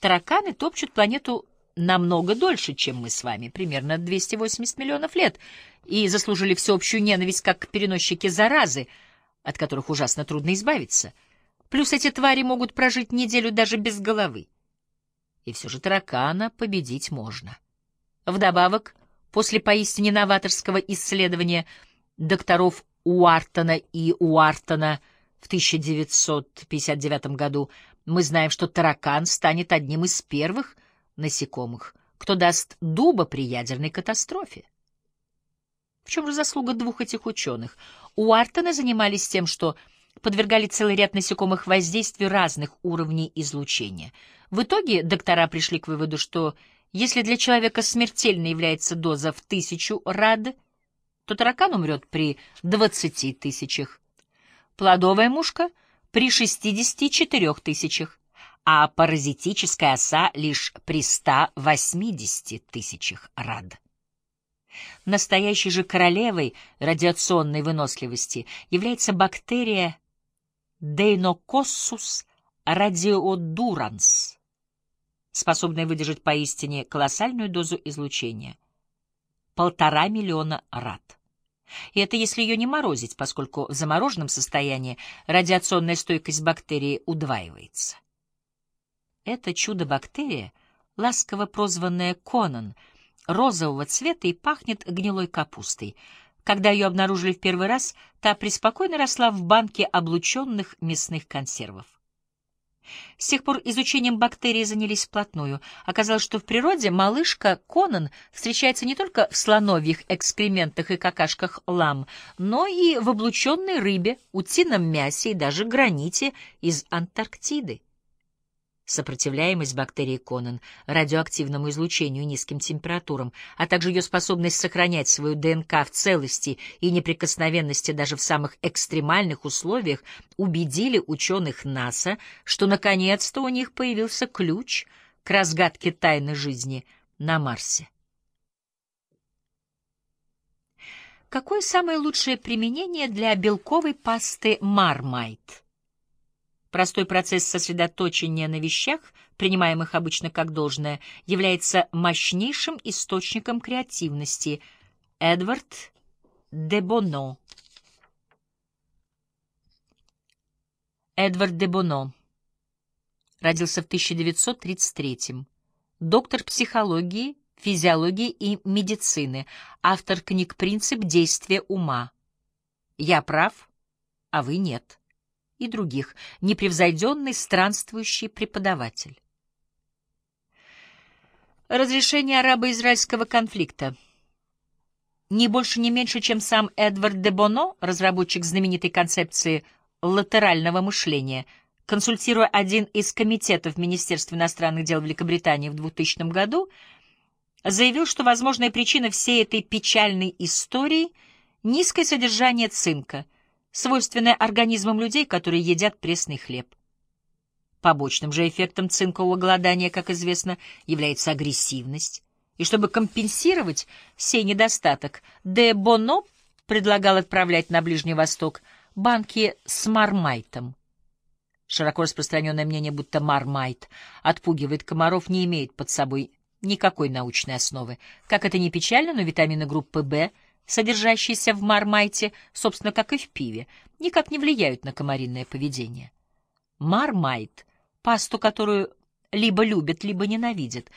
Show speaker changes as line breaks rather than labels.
Тараканы топчут планету намного дольше, чем мы с вами, примерно 280 миллионов лет, и заслужили всеобщую ненависть как переносчики заразы, от которых ужасно трудно избавиться. Плюс эти твари могут прожить неделю даже без головы. И все же таракана победить можно. Вдобавок, после поистине новаторского исследования докторов Уартона и Уартона в 1959 году мы знаем, что таракан станет одним из первых насекомых, кто даст дуба при ядерной катастрофе. В чем же заслуга двух этих ученых? У Артона занимались тем, что подвергали целый ряд насекомых воздействию разных уровней излучения. В итоге доктора пришли к выводу, что если для человека смертельно является доза в тысячу рад, то таракан умрет при двадцати тысячах, плодовая мушка — при шестидесяти четырех тысячах, а паразитическая оса лишь при 180 тысячах рад. Настоящей же королевой радиационной выносливости является бактерия Deinococcus radiodurans, способная выдержать поистине колоссальную дозу излучения — полтора миллиона рад. И это если ее не морозить, поскольку в замороженном состоянии радиационная стойкость бактерии удваивается. Это чудо-бактерия, ласково прозванная Конан, розового цвета и пахнет гнилой капустой. Когда ее обнаружили в первый раз, та преспокойно росла в банке облученных мясных консервов. С тех пор изучением бактерий занялись вплотную. Оказалось, что в природе малышка Конан встречается не только в слоновьих экскрементах и какашках лам, но и в облученной рыбе, утином мясе и даже граните из Антарктиды. Сопротивляемость бактерии Конан радиоактивному излучению и низким температурам, а также ее способность сохранять свою ДНК в целости и неприкосновенности даже в самых экстремальных условиях убедили ученых НАСА, что наконец-то у них появился ключ к разгадке тайны жизни на Марсе. Какое самое лучшее применение для белковой пасты Marmite? Простой процесс сосредоточения на вещах, принимаемых обычно как должное, является мощнейшим источником креативности. Эдвард де Боно Эдвард де Боно родился в 1933 доктор психологии, физиологии и медицины, автор книг «Принцип действия ума». «Я прав, а вы нет» и других, непревзойденный странствующий преподаватель. Разрешение арабо-израильского конфликта. Не больше, не меньше, чем сам Эдвард де Боно, разработчик знаменитой концепции латерального мышления, консультируя один из комитетов Министерства иностранных дел Великобритании в 2000 году, заявил, что возможная причина всей этой печальной истории — низкое содержание цинка — свойственное организмам людей, которые едят пресный хлеб. Побочным же эффектом цинкового голодания, как известно, является агрессивность. И чтобы компенсировать сей недостаток, де Боно предлагал отправлять на Ближний Восток банки с мармайтом. Широко распространенное мнение, будто мармайт отпугивает комаров, не имеет под собой никакой научной основы. Как это ни печально, но витамины группы В — содержащиеся в мармайте, собственно, как и в пиве, никак не влияют на комариное поведение. Мармайт — пасту, которую либо любят, либо ненавидят,